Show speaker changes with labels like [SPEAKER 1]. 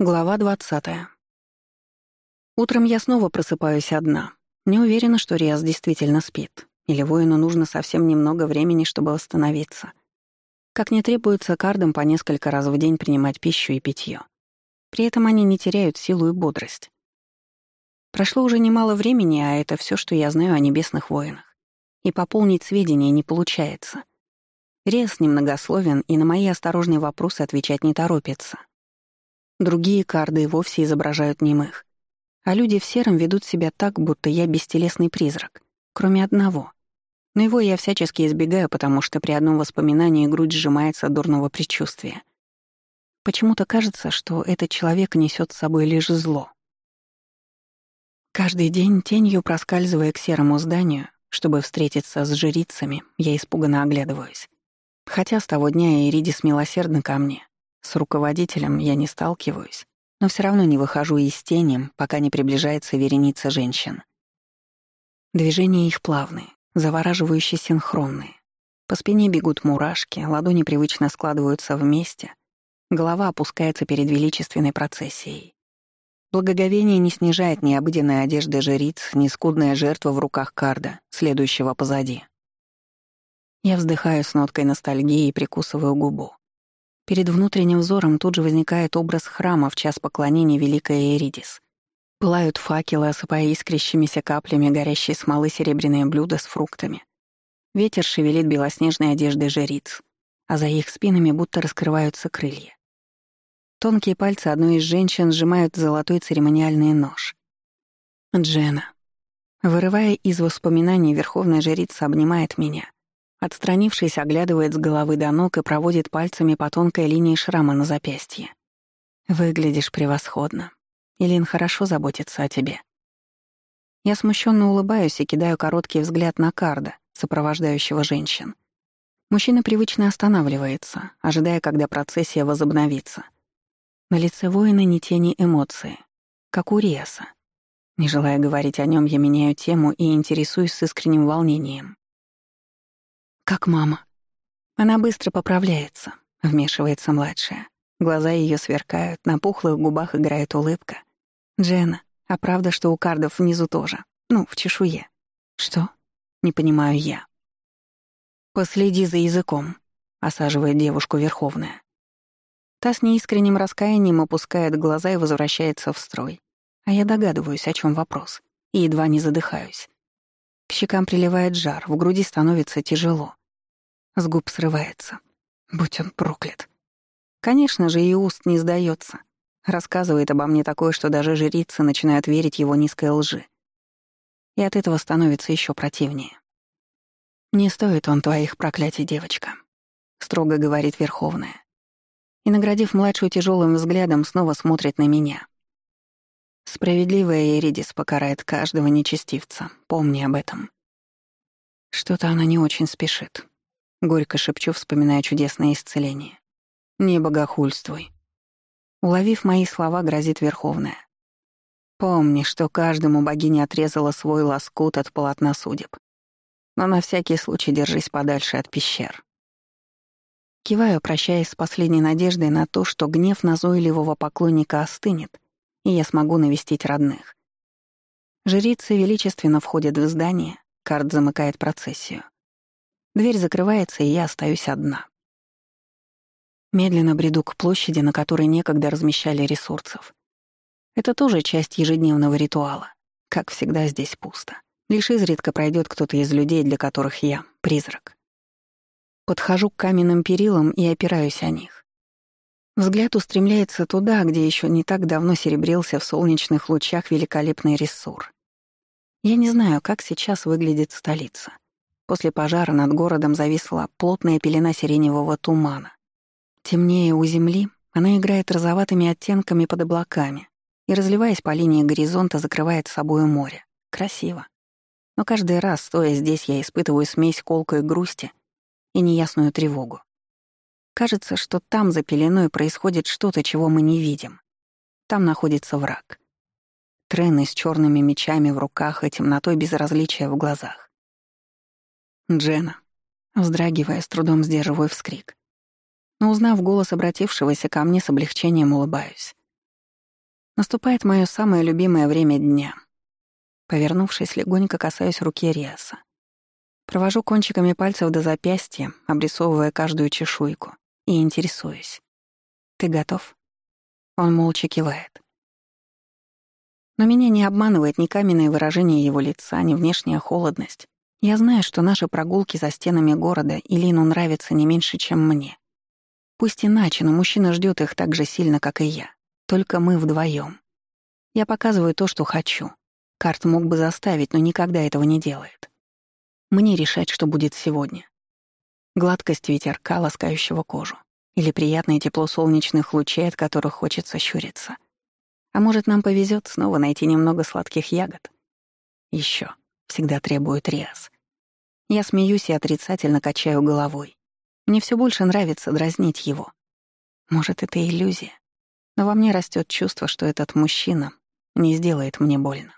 [SPEAKER 1] Глава 20. Утром я снова просыпаюсь одна. Не уверена, что Риас действительно спит. Или воину нужно совсем немного времени, чтобы восстановиться. Как не требуется кардам по несколько раз в день принимать пищу и питье. При этом они не теряют силу и бодрость. Прошло уже немало времени, а это все, что я знаю о небесных воинах. И пополнить сведения не получается. Риас немногословен и на мои осторожные вопросы отвечать не торопится. Другие карды вовсе изображают немых. А люди в сером ведут себя так, будто я бестелесный призрак. Кроме одного. Но его я всячески избегаю, потому что при одном воспоминании грудь сжимается от дурного предчувствия. Почему-то кажется, что этот человек несет с собой лишь зло. Каждый день, тенью проскальзывая к серому зданию, чтобы встретиться с жрицами, я испуганно оглядываюсь. Хотя с того дня Иридис милосердна ко мне, с руководителем я не сталкиваюсь, но все равно не выхожу из тени, пока не приближается вереница женщин. Движения их плавные, завораживающе синхронные. По спине бегут мурашки, ладони привычно складываются вместе, голова опускается перед величественной процессией. Благоговение не снижает ни обыденной одежды жриц, ни скудная жертва в руках карда, следующего позади. Я вздыхаю с ноткой ностальгии и прикусываю губу. Перед внутренним взором тут же возникает образ храма в час поклонения Великой Эридис. Пылают факелы, осыпая искрящимися каплями горящей смолы серебряные блюда с фруктами. Ветер шевелит белоснежной одеждой жриц, а за их спинами будто раскрываются крылья. Тонкие пальцы одной из женщин сжимают золотой церемониальный нож. Джена. Вырывая из воспоминаний, верховная жрица обнимает меня, Отстранившись, оглядывает с головы до ног и проводит пальцами по тонкой линии шрама на запястье. «Выглядишь превосходно. Илин хорошо заботится о тебе». Я смущенно улыбаюсь и кидаю короткий взгляд на Карда, сопровождающего женщин. Мужчина привычно останавливается, ожидая, когда процессия возобновится. На лице воина ни тени эмоции, как у Риаса. Не желая говорить о нем, я меняю тему и интересуюсь с искренним волнением. Как мама. Она быстро поправляется, вмешивается младшая. Глаза ее сверкают, на пухлых губах играет улыбка. Джена, а правда, что у кардов внизу тоже? Ну, в чешуе. Что? Не понимаю я. Последи за языком, осаживает девушку Верховная. Та с неискренним раскаянием опускает глаза и возвращается в строй. А я догадываюсь, о чем вопрос, и едва не задыхаюсь. К щекам приливает жар, в груди становится тяжело. С губ срывается. Будь он проклят. Конечно же, и уст не сдается. Рассказывает обо мне такое, что даже жрицы начинают верить его низкой лжи. И от этого становится еще противнее. «Не стоит он твоих проклятий, девочка», — строго говорит Верховная. И, наградив младшую тяжелым взглядом, снова смотрит на меня. Справедливая Эридис покарает каждого нечестивца. Помни об этом. Что-то она не очень спешит. Горько шепчу, вспоминая чудесное исцеление. Не богохульствуй. Уловив мои слова, грозит Верховная. Помни, что каждому богиня отрезала свой лоскут от полотна судеб. Но на всякий случай держись подальше от пещер. Киваю, прощаясь с последней надеждой на то, что гнев назойливого поклонника остынет, и я смогу навестить родных. Жрицы величественно входят в здание, карт замыкает процессию. Дверь закрывается, и я остаюсь одна. Медленно бреду к площади, на которой некогда размещали ресурсов. Это тоже часть ежедневного ритуала. Как всегда, здесь пусто. Лишь изредка пройдет кто-то из людей, для которых я — призрак. Подхожу к каменным перилам и опираюсь о них. Взгляд устремляется туда, где еще не так давно серебрился в солнечных лучах великолепный рессур. Я не знаю, как сейчас выглядит столица. После пожара над городом зависла плотная пелена сиреневого тумана. Темнее у земли, она играет розоватыми оттенками под облаками и, разливаясь по линии горизонта, закрывает собою море. Красиво. Но каждый раз, стоя здесь, я испытываю смесь колкой грусти и неясную тревогу. Кажется, что там за пеленой происходит что-то, чего мы не видим. Там находится враг. Трены с черными мечами в руках и темнотой безразличия в глазах. Джена. Вздрагивая, с трудом сдерживаю вскрик. Но узнав голос обратившегося ко мне, с облегчением улыбаюсь. Наступает мое самое любимое время дня. Повернувшись, легонько касаюсь руки Риаса. Провожу кончиками пальцев до запястья, обрисовывая каждую чешуйку, и интересуюсь. «Ты готов?» Он молча кивает. Но меня не обманывает ни каменное выражение его лица, ни внешняя холодность. Я знаю, что наши прогулки за стенами города Илину нравятся не меньше, чем мне. Пусть иначе, но мужчина ждет их так же сильно, как и я. Только мы вдвоем. Я показываю то, что хочу. Карт мог бы заставить, но никогда этого не делает. Мне решать, что будет сегодня. Гладкость ветерка, ласкающего кожу. Или приятное тепло солнечных лучей, от которых хочется щуриться. А может, нам повезет снова найти немного сладких ягод? Еще всегда требует Риас. Я смеюсь и отрицательно качаю головой. Мне все больше нравится дразнить его. Может, это иллюзия, но во мне растет чувство, что этот мужчина не сделает мне больно.